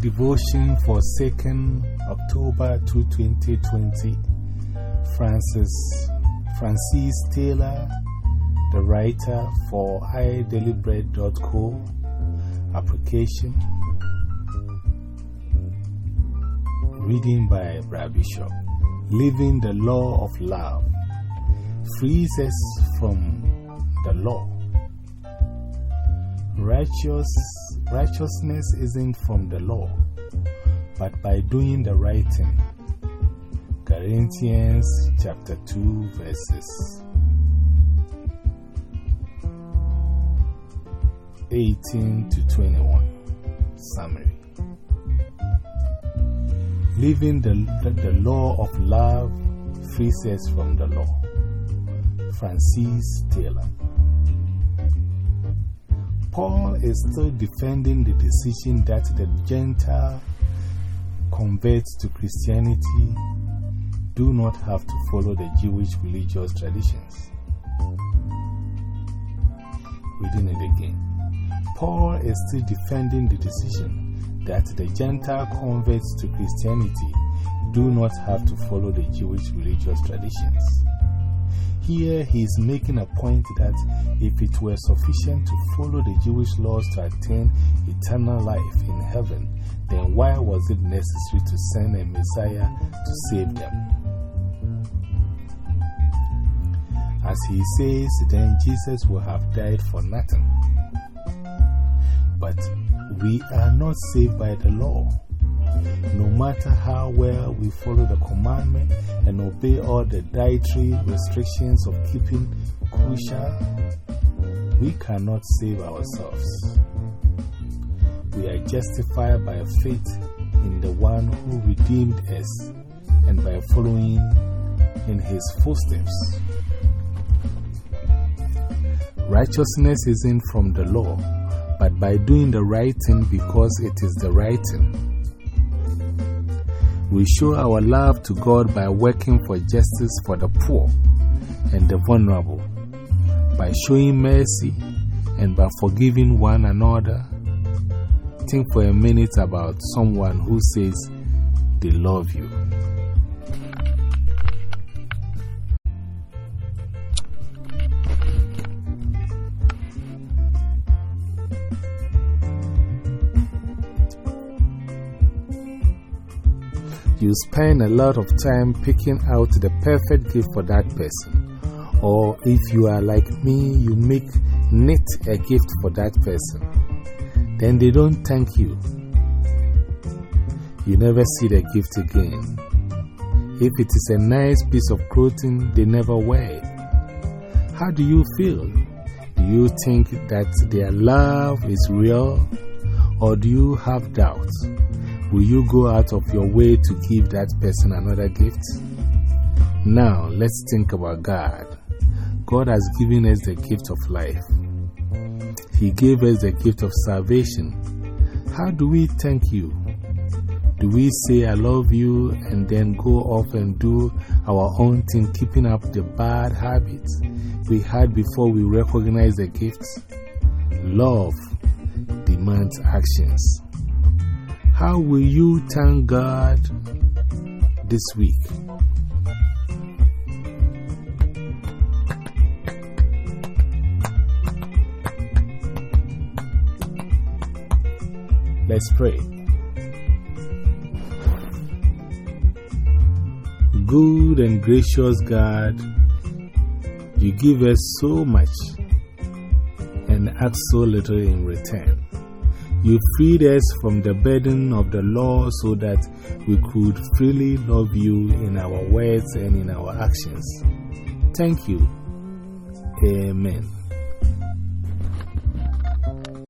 devotion for 2nd October 2020. Francis, Francis Taylor, the writer for idailybread.co. Application. Reading by Brad Bishop. Living the law of love frees us from the law. Righteous, righteousness isn't from the law, but by doing the right thing. Corinthians chapter 2, verses 18 to 21. Summary Living the, the, the law of love frees us from the law. Francis Taylor. Paul is still defending the decision that the Gentile converts to Christianity do not have to follow the Jewish religious traditions. Reading it again. Paul is still defending the decision that the Gentile converts to Christianity do not have to follow the Jewish religious traditions. Here he is making a point that if it were sufficient to follow the Jewish laws to attain eternal life in heaven, then why was it necessary to send a Messiah to save them? As he says, then Jesus will have died for nothing. But we are not saved by the law. No matter how well we follow the commandment and obey all the dietary restrictions of keeping kosher, we cannot save ourselves. We are justified by faith in the one who redeemed us and by following in his footsteps. Righteousness isn't from the law but by doing the right thing because it is the right thing. We show our love to God by working for justice for the poor and the vulnerable, by showing mercy and by forgiving one another. Think for a minute about someone who says they love you. You spend a lot of time picking out the perfect gift for that person. Or if you are like me, you make knit a gift for that person. Then they don't thank you. You never see the gift again. If it is a nice piece of clothing, they never wear it. How do you feel? Do you think that their love is real? Or do you have doubts? Will you go out of your way to give that person another gift? Now, let's think about God. God has given us the gift of life, He gave us the gift of salvation. How do we thank you? Do we say, I love you, and then go off and do our own thing, keeping up the bad habits we had before we recognize the gifts? Love demands actions. How will you thank God this week? Let's pray. Good and gracious God, you give us so much and ask so little in return. You freed us from the burden of the law so that we could freely love you in our words and in our actions. Thank you. Amen.